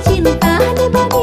cinta dibagi